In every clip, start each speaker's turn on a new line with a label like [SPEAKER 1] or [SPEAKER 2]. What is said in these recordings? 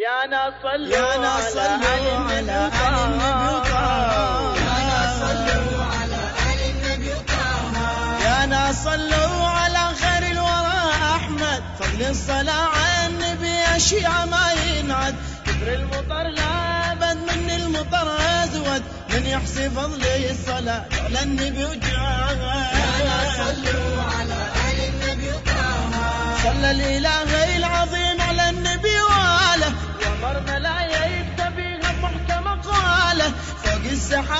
[SPEAKER 1] يا ناس صلوا
[SPEAKER 2] يا ناس صلوا على آل النبي طه. يا ناس صلوا على خير الورى أحمد. فضل الصلاة على النبي يا شيعة ما ينعد. كبر المطر لابد من المطر أزود. من يحصي فضل الصلاة على النبي وجاه
[SPEAKER 3] صلوا على آل النبي طه.
[SPEAKER 2] صلى الإله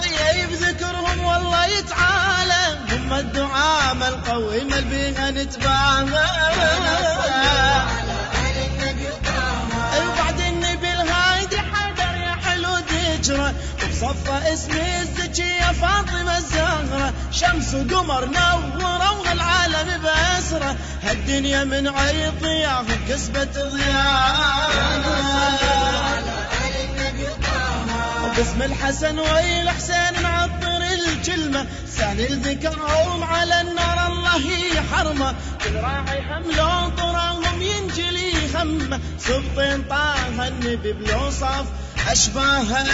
[SPEAKER 2] السحايا بذكرهم والله يتعالى. هم الدعاء ما القوي ما بيها نتباهى
[SPEAKER 3] على آل النبي طه
[SPEAKER 2] وبعد النبي الهادي حدر يا حلو ذكره وبصفى اسمي الزكية فاطمة الزهرة. شمس وقمر نوروا العالم بأسرة. هالدنيا من ضياهم كسبت ضياء باسم الحسن والحسين نعطر الكلمة. ثاني الذكرهم على النار الله يحرمه. كل راعي حمله طراهم ينجلي همه سبطين طه النبي بالوصف أشباهه.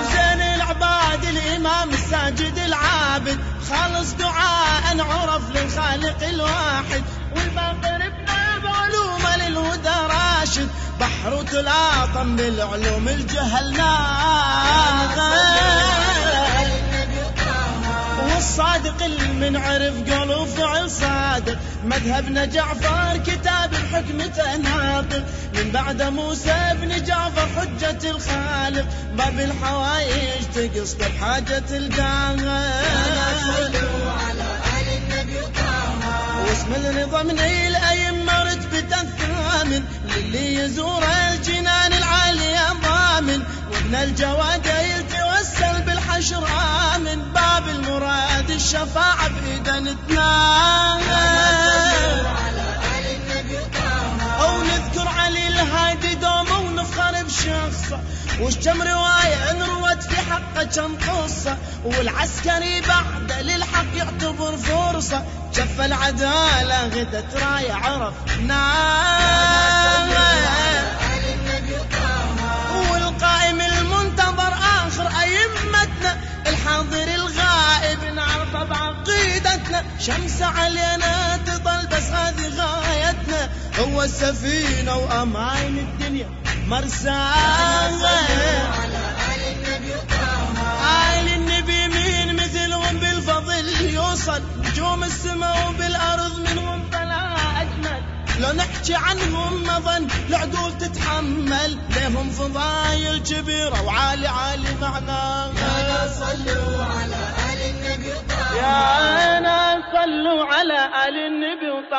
[SPEAKER 2] وزين العباد الإمام الساجد العابد. خالص دعاء عرف للخالق الواحد. والباقر بحر وتلاطم بالعلوم الجهل
[SPEAKER 3] آل النبي طه
[SPEAKER 2] والصادق المنعرف قول وفعل صادق. مذهبنا جعفر كتاب بحكمته ناطق من بعد موسى بن جعفر حجة الخالق. باب الحوايج تقصد بحاجة القاهر واسم الرضا من الأئمة رتبة الثامن. للي يزور الجواد يتوسل بالحشر آمن باب المراد الشفاعة بإيدنا تنام أو نذكر علي الهادي دومه ونفخر بشخصه وش كم رواية انروت في حقه كم قصة. والعسكري بعد للحق يعتبر فرصة. شف العدالة غدت راية عرف نام شمس علينا تظل بس هذه غايتنا. هو السفينة وأمان الدنيا. مرساه
[SPEAKER 3] على آل النبي
[SPEAKER 2] مين مثلهم بالفضل يوصل. نجوم السماء وبالأرض منهم فلا أجمل. لو نحكي عنهم ما ظن العقول تتحمل. لهم فضايل كبيرة وعالي عالي معناها
[SPEAKER 3] صلوا على آل النبي
[SPEAKER 1] يا ناس آل النبي وطه